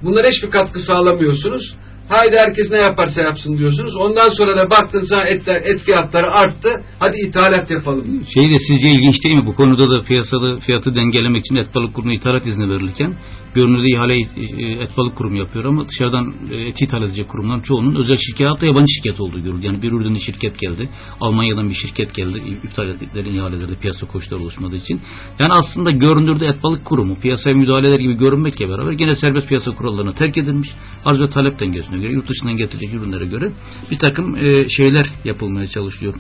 S2: Bunlara hiçbir katkı sağlamıyorsunuz. Haydi herkes ne yaparsa yapsın diyorsunuz. Ondan sonra da baktın sen etler, et fiyatları arttı. Hadi ithalat yapalım.
S1: Şey de sizce ilginç değil mi? Bu konuda da piyasada fiyatı dengelemek için et balık kurumu ithalat izni verilirken görünürde ihale e, et balık kurumu yapıyor ama dışarıdan e, et ithal edecek kurumların çoğunun özel şirket yabancı şirket olduğu görülüyor. Yani bir ürünün şirket geldi. Almanya'dan bir şirket geldi. İptal ettikleri ihalelerde piyasa koşulları oluşmadığı için. Yani aslında görünürde et balık kurumu piyasaya müdahaleler gibi görünmekle beraber gene serbest piyasa kurallarına terk edilmiş. Arz ve talep dengesine göre yurt dışından getirecek ürünlere göre bir takım e, şeyler yapılmaya çalışıyor.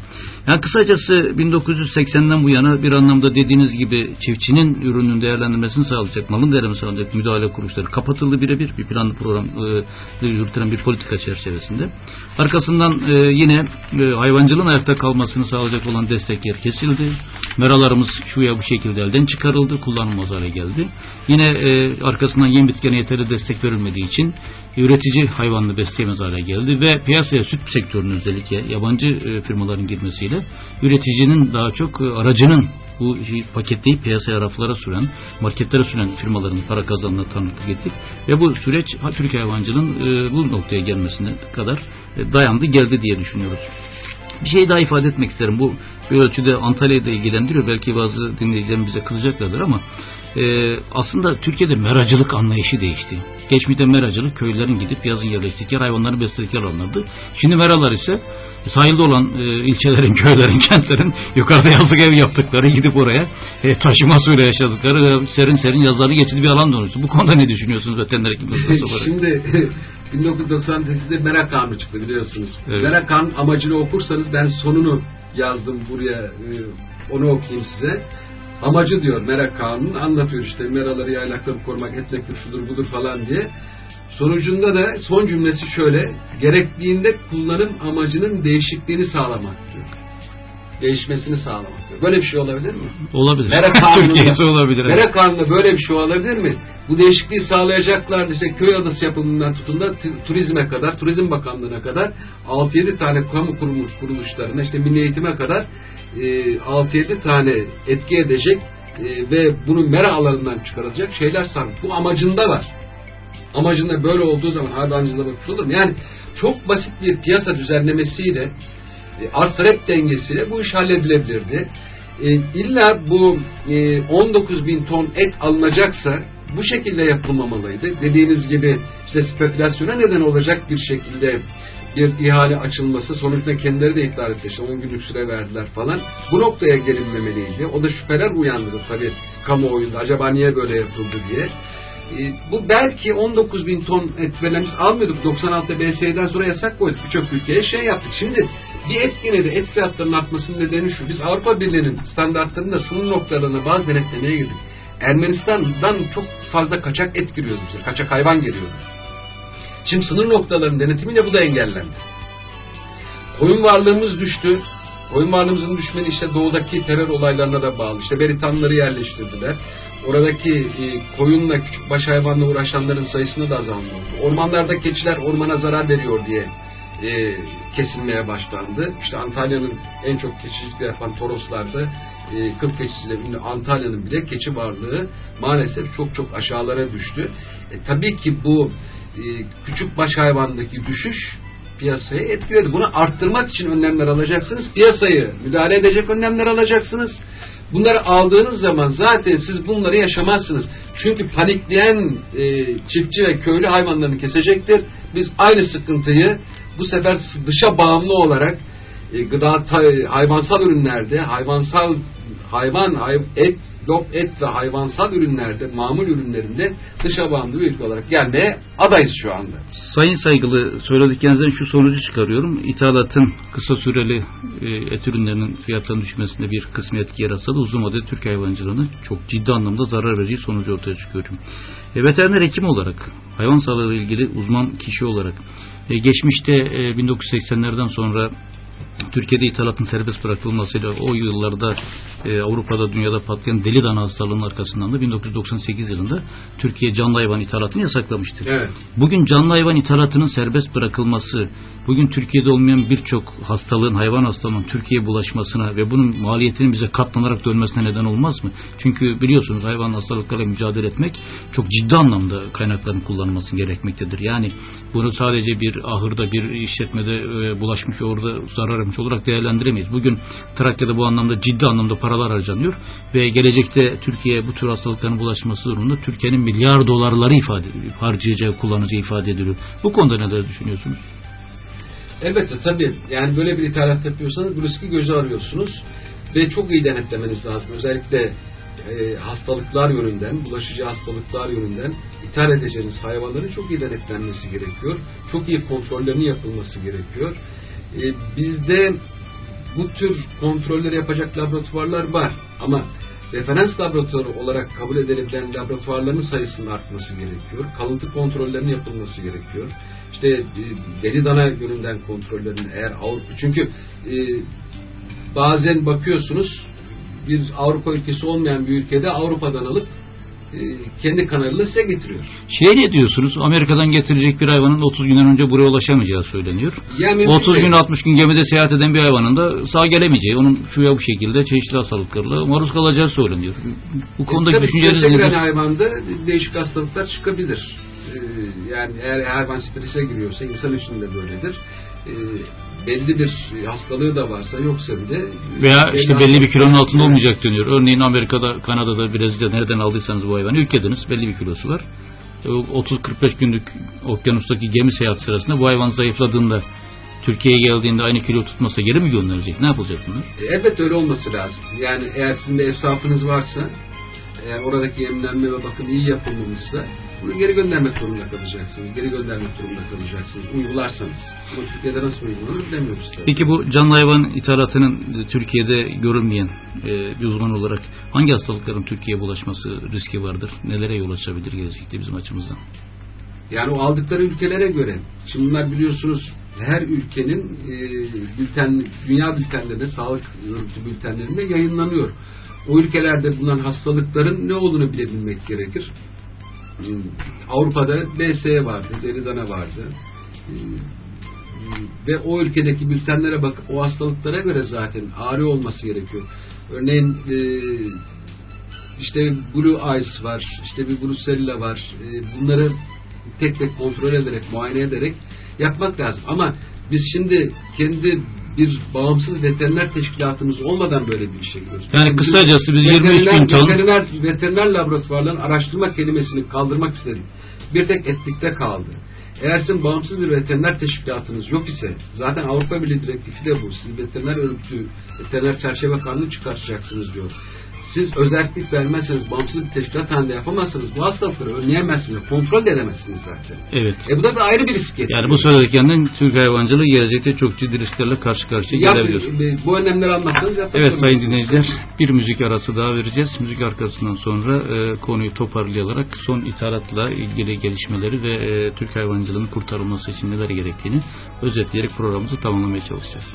S1: Yani kısacası 1980'den bu yana bir anlamda dediğiniz gibi çiftçinin ürünün değerlendirmesini sağlayacak, malın değerlendirmesini sağlayacak müdahale kuruluşları kapatıldı birebir bir planlı program e, yürütülen bir politika çerçevesinde. Arkasından e, yine e, hayvancılığın ayakta kalmasını sağlayacak olan destekler kesildi. Meralarımız şu ya bu şekilde elden çıkarıldı, kullanılmaz hale geldi. Yine e, arkasından yem bitkene yeterli destek verilmediği için üretici hayvanını besleyemez hale geldi ve piyasaya süt sektörünün özellikle yabancı e, firmaların girmesiyle üreticinin daha çok e, aracının bu paketleyip piyasaya raflara süren, marketlere süren firmaların para kazanına tanıklık ettik. Ve bu süreç Türkiye hayvancılığın e, bu noktaya gelmesine kadar dayandı geldi diye düşünüyoruz. Bir şey daha ifade etmek isterim. Bu bir ölçüde Antalya'yı da ilgilendiriyor. Belki bazı dinleyicilerim bize kızacaklardır ama e, aslında Türkiye'de meracılık anlayışı değişti. Geçmişte meracılık köylerin gidip yazın yerleştikleri hayvanları besledikleri alanlardı. Şimdi meralar ise sahilde olan e, ilçelerin, *laughs* köylerin, kentlerin yukarıda yazlık ev yaptıkları gidip oraya e, taşıma suyla yaşadıkları ve serin serin yazları geçtiği bir alan dönüştü. Bu konuda ne düşünüyorsunuz veteriner hekim? *laughs*
S2: Şimdi *laughs* 1998'de Merak Kanunu çıktı biliyorsunuz.
S1: Evet.
S2: Merak Kanunu amacını okursanız ben sonunu yazdım buraya e, onu okuyayım size. Amacı diyor Merak Kanunu anlatıyor işte meraları yaylakları korumak etmektir şudur budur falan diye. Sonucunda da son cümlesi şöyle gerektiğinde kullanım amacının değişikliğini sağlamak diyor. Değişmesini sağlamak diyor. Böyle bir şey olabilir mi?
S1: Olabilir.
S2: Merak
S1: Türkiye'si olabilir. evet.
S2: Böyle bir şey olabilir mi? Bu değişikliği sağlayacaklar işte köy adası yapımından tutun da turizme kadar, Turizm Bakanlığı'na kadar 6-7 tane kamu kuruluş, kuruluşlarına işte milli eğitime kadar e, 6-7 tane etki edecek e, ve bunu mera alanından çıkaracak şeyler sanki. Bu amacında var. Amacında böyle olduğu zaman hayvancılığa bakış olur mu? Yani çok basit bir piyasa düzenlemesiyle arz talep dengesiyle bu iş halledilebilirdi. E, illa bu e, 19 bin ton et alınacaksa bu şekilde yapılmamalıydı. Dediğiniz gibi işte spekülasyona neden olacak bir şekilde bir ihale açılması sonuçta kendileri de iptal etti. İşte 10 günlük süre verdiler falan. Bu noktaya gelinmemeliydi. O da şüpheler uyandırdı tabii kamuoyunda. Acaba niye böyle yapıldı diye. E, bu belki 19 bin ton et verilmiş almıyorduk. 96 BS'den sonra yasak koyduk. Birçok ülkeye şey yaptık. Şimdi bir et gene de et fiyatlarının artmasının nedeni şu. Biz Avrupa Birliği'nin standartlarında sınır noktalarına bazı denetlemeye girdik. Ermenistan'dan çok fazla kaçak et giriyordu bize. Kaçak hayvan geliyordu. Şimdi sınır noktalarının denetimiyle bu da engellendi. Koyun varlığımız düştü. Koyun varlığımızın düşmeni işte doğudaki terör olaylarına da bağlı. İşte Beritanları yerleştirdiler. Oradaki e, koyunla küçük baş hayvanla uğraşanların sayısını da azaldı. Ormanlarda keçiler ormana zarar veriyor diye e, kesilmeye başlandı. İşte Antalya'nın en çok keçicilik yapan Toroslar'da e, kırk keçisiyle ünlü Antalya'nın bile keçi varlığı maalesef çok çok aşağılara düştü. E, tabii ki bu e, küçük baş hayvandaki düşüş piyasayı etkiledi. Bunu arttırmak için önlemler alacaksınız. Piyasayı müdahale edecek önlemler alacaksınız. Bunları aldığınız zaman zaten siz bunları yaşamazsınız. Çünkü panikleyen e, çiftçi ve köylü hayvanlarını kesecektir. Biz aynı sıkıntıyı bu sefer dışa bağımlı olarak e, gıda hayvansal ürünlerde, hayvansal hayvan, hay- et, lop et ve hayvansal ürünlerde, mamul ürünlerinde dışa bağımlı bir ülke olarak gelmeye adayız şu anda.
S1: Sayın saygılı söylediklerinizden şu sonucu çıkarıyorum. İthalatın kısa süreli e, et ürünlerinin fiyatlarının düşmesinde bir kısmı etki yaratsa da uzun vadede Türk hayvancılığına çok ciddi anlamda zarar verici sonucu ortaya çıkıyor. E, veteriner hekim olarak, hayvan sağlığı ile ilgili uzman kişi olarak e, geçmişte e, 1980'lerden sonra Türkiye'de ithalatın serbest bırakılmasıyla o yıllarda e, Avrupa'da dünyada patlayan deli dana hastalığının arkasından da 1998 yılında Türkiye canlı hayvan ithalatını yasaklamıştır.
S2: Evet.
S1: Bugün canlı hayvan ithalatının serbest bırakılması, bugün Türkiye'de olmayan birçok hastalığın, hayvan hastalığının Türkiye'ye bulaşmasına ve bunun maliyetinin bize katlanarak dönmesine neden olmaz mı? Çünkü biliyorsunuz hayvan hastalıklarla mücadele etmek çok ciddi anlamda kaynakların kullanılması gerekmektedir. Yani bunu sadece bir ahırda, bir işletmede e, bulaşmış orada zarar etmiş olarak değerlendiremeyiz. Bugün Trakya'da bu anlamda ciddi anlamda paralar harcanıyor ve gelecekte Türkiye bu tür hastalıkların bulaşması durumunda Türkiye'nin milyar dolarları ifade harcayacağı, kullanacağı ifade ediliyor. Bu konuda neler düşünüyorsunuz?
S2: Elbette tabii. Yani böyle bir ithalat yapıyorsanız bu riski göze arıyorsunuz ve çok iyi denetlemeniz lazım. Özellikle e, hastalıklar yönünden, bulaşıcı hastalıklar yönünden ithal edeceğiniz hayvanların çok iyi denetlenmesi gerekiyor. Çok iyi kontrollerinin yapılması gerekiyor. E, bizde bu tür kontrolleri yapacak laboratuvarlar var ama referans laboratuvarı olarak kabul edilebilen laboratuvarların sayısının artması gerekiyor. Kalıntı kontrollerinin yapılması gerekiyor. İşte e, deli dana yönünden kontrollerin eğer Avrupa çünkü e, bazen bakıyorsunuz bir Avrupa ülkesi olmayan bir ülkede Avrupa'dan alıp kendi kanalıyla size getiriyor.
S1: Şey ne diyorsunuz? Amerika'dan getirecek bir hayvanın 30 günden önce buraya ulaşamayacağı söyleniyor.
S2: Yani
S1: 30
S2: mümkün
S1: gün
S2: değil.
S1: 60 gün gemide seyahat eden bir hayvanın da sağ gelemeyeceği, onun şu ya bu şekilde çeşitli hastalıklarla maruz kalacağı söyleniyor. Bu konudaki
S2: Tabii strese giren
S1: nedir?
S2: hayvanda değişik hastalıklar çıkabilir. Ee, yani eğer hayvan strese giriyorsa insan için de böyledir. Ee, belli bir hastalığı da varsa yoksa bile
S1: Veya işte belli bir kilonun altında
S2: Evet.
S1: olmayacak deniyor. Örneğin Amerika'da, Kanada'da, Brezilya'da nereden aldıysanız bu hayvanı yüklediniz. Belli bir kilosu var. E, o 30-45 günlük okyanustaki gemi seyahat sırasında bu hayvan zayıfladığında Türkiye'ye geldiğinde aynı kilo tutmasa geri mi gönderecek? Ne yapılacak bunlar?
S2: E, Elbette öyle olması lazım. Yani eğer sizin de evsafınız varsa eğer oradaki yemlenme ve bakım iyi yapılmamışsa bunu geri göndermek zorunda kalacaksınız. Geri göndermek zorunda kalacaksınız. Uygularsanız. Ama Türkiye'de nasıl uygulanır bilemiyoruz tabii.
S1: Peki bu canlı hayvan ithalatının Türkiye'de görünmeyen e, bir uzman olarak hangi hastalıkların Türkiye'ye bulaşması riski vardır? Nelere yol açabilir gelecekte bizim açımızdan?
S2: Yani o aldıkları ülkelere göre. Şimdi bunlar biliyorsunuz her ülkenin e, bülten, dünya bültenlerinde, sağlık örgütü bültenlerinde yayınlanıyor. O ülkelerde bulunan hastalıkların ne olduğunu bilebilmek gerekir. Hmm, Avrupa'da BSE vardı, deridana vardı. Hmm, Ve o ülkedeki bültenlere bakıp o hastalıklara göre zaten ağrı olması gerekiyor. Örneğin e, işte Blue Eyes var, işte bir Brucella var. E, bunları tek tek kontrol ederek, muayene ederek yapmak lazım. Ama biz şimdi kendi bir bağımsız veteriner teşkilatımız olmadan böyle bir işe giriyoruz.
S1: Yani kısacası biz 23 bin ton-
S2: Veteriner, veteriner laboratuvarların araştırma kelimesini kaldırmak istedik. Bir tek etlikte kaldı. Eğer sizin bağımsız bir veteriner teşkilatınız yok ise zaten Avrupa Birliği direktifi de bu. Siz veteriner örgütü, veteriner çerçeve kanunu çıkartacaksınız diyor. Siz özellik vermezseniz, bağımsız bir teşkilat halinde yapamazsınız. Bu hastalıkları önleyemezsiniz, kontrol de edemezsiniz zaten.
S1: Evet.
S2: E bu da bir ayrı bir risk getiriyor.
S1: Yani bu söylediklerinden Türk hayvancılığı gelecekte çok ciddi risklerle karşı karşıya
S2: Yap-
S1: gelebilir.
S2: e, bu önlemleri anlatsanız yapmak
S1: Evet sayın dinleyiciler bir müzik arası daha vereceğiz. Müzik arkasından sonra e, konuyu toparlayarak son ithalatla ilgili gelişmeleri ve e, Türk hayvancılığının kurtarılması için neler gerektiğini özetleyerek programımızı tamamlamaya çalışacağız.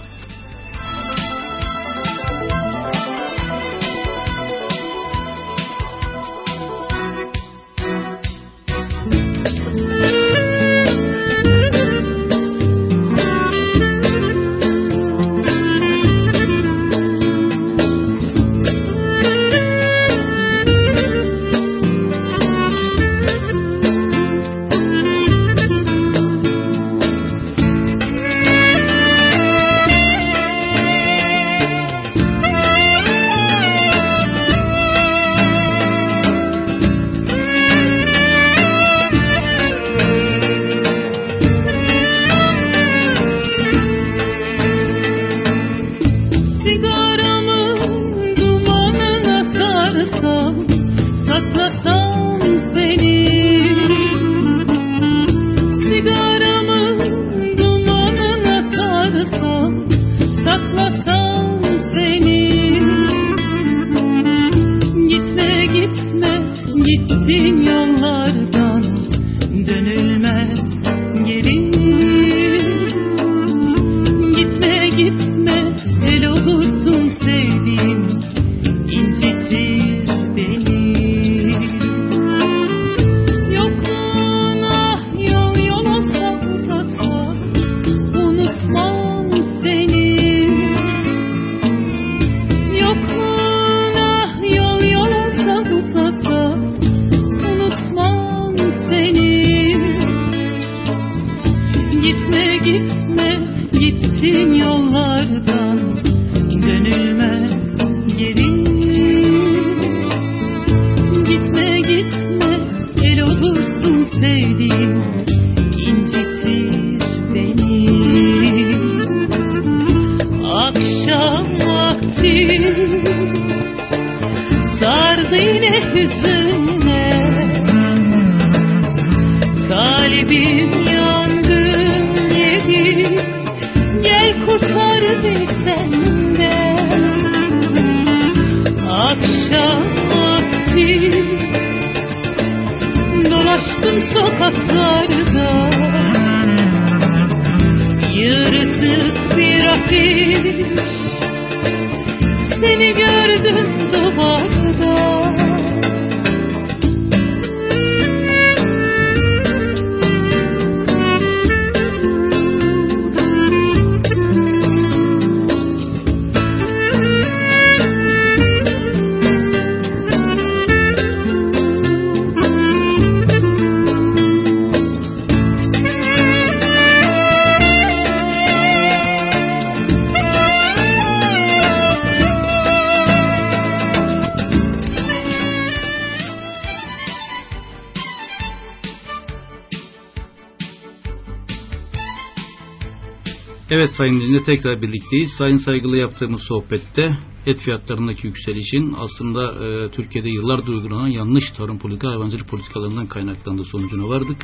S1: Evet Sayın dinle tekrar birlikteyiz. Sayın Saygılı yaptığımız sohbette et fiyatlarındaki yükselişin aslında e, Türkiye'de yıllardır uygulanan yanlış tarım politika hayvancılık politikalarından kaynaklandığı sonucuna vardık.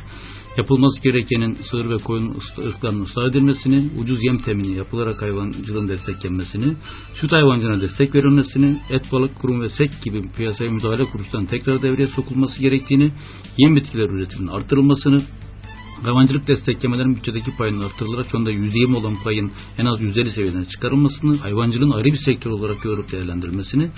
S1: Yapılması gerekenin sığır ve koyun ırklarının ıslah edilmesini, ucuz yem temini yapılarak hayvancılığın desteklenmesini, süt hayvancına destek verilmesini, et balık kurum ve sek gibi piyasaya müdahale kuruluşlarının tekrar devreye sokulması gerektiğini, yem bitkiler üretiminin artırılmasını, Hayvancılık desteklemelerin bütçedeki payının artırılarak şu anda %20 olan payın en az %50 seviyeden çıkarılmasını, hayvancılığın ayrı bir sektör olarak görüp değerlendirilmesini,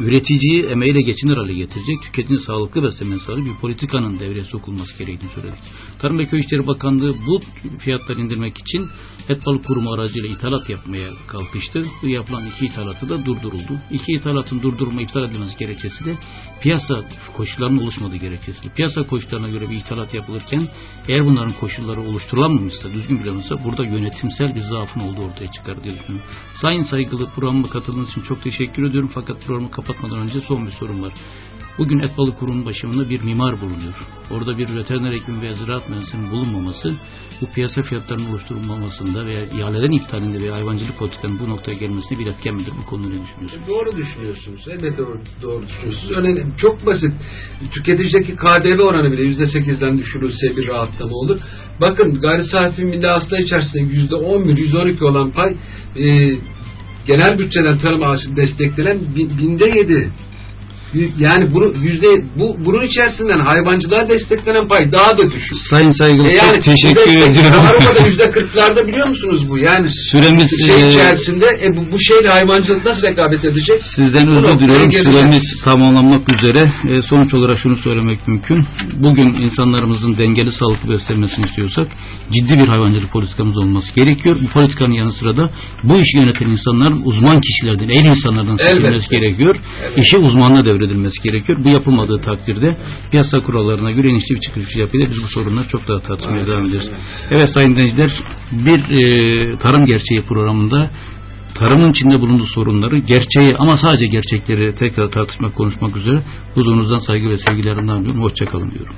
S1: üreticiyi emeğiyle geçinir hale getirecek, tüketici sağlıklı beslenme sağlayıcı bir politikanın devreye sokulması gerektiğini söyledik. Tarım ve Köy İşleri Bakanlığı bu fiyatları indirmek için et balık kurumu aracıyla ithalat yapmaya kalkıştı. Bu yapılan iki ithalatı da durduruldu. İki ithalatın durdurulma iptal edilmesi gerekçesi de piyasa koşullarının oluşmadığı gerekçesi. Piyasa koşullarına göre bir ithalat yapılırken eğer bunların koşulları oluşturulamamışsa, düzgün planlanırsa burada yönetimsel bir zaafın olduğu ortaya çıkar diye düşünüyorum. Sayın saygılı programıma katıldığınız için çok teşekkür ediyorum. Fakat programı kapatmadan önce son bir sorum var. Bugün et balık kurumunun başında bir mimar bulunuyor. Orada bir veteriner hekim veya ziraat mühendisinin bulunmaması bu piyasa fiyatlarının oluşturulmamasında veya ihaleden iptalinde veya hayvancılık politikanın bu noktaya gelmesine bir etken midir? Bu konuda ne düşünüyorsunuz?
S2: E, Doğru düşünüyorsunuz. Evet doğru, doğru düşünüyorsunuz. Örneğin çok basit. Tüketicideki KDV oranı bile yüzde sekizden düşürülse bir rahatlama olur. Bakın gayri safi milli hasıla içerisinde yüzde on bir, yüzde on iki olan pay e, genel bütçeden tarım ağaçı desteklenen bin- binde yedi. Yani bunu yüzde bu bunun içerisinden hayvancılığa desteklenen pay daha da düşük.
S1: Sayın saygılı
S2: E yani
S1: teşekkür ediyorum.
S2: Avrupa'da *laughs* yüzde kırklarda biliyor musunuz bu? Yani
S1: Süremiz
S2: şey
S1: e,
S2: içerisinde e, bu, bu şeyle hayvancılık nasıl rekabet edecek?
S1: Sizden özür diliyorum. Süremiz tamamlanmak üzere. E, sonuç olarak şunu söylemek mümkün. Bugün insanlarımızın dengeli sağlıklı beslenmesini istiyorsak ciddi bir hayvancılık politikamız olması gerekiyor. Bu politikanın yanı sıra da bu işi yöneten insanların uzman kişilerden, el insanlardan seçilmesi gerekiyor. İşi uzmanına devredilmesi gerekiyor. Bu yapılmadığı takdirde piyasa kurallarına göre enişte bir çıkış yapıyla biz bu sorunları çok daha tartışmaya devam ederiz. Evet sayın dinleyiciler bir e, tarım gerçeği programında tarımın içinde bulunduğu sorunları, gerçeği ama sadece gerçekleri tekrar tartışmak, konuşmak üzere huzurunuzdan saygı ve sevgilerimden diliyorum. Hoşçakalın diyorum.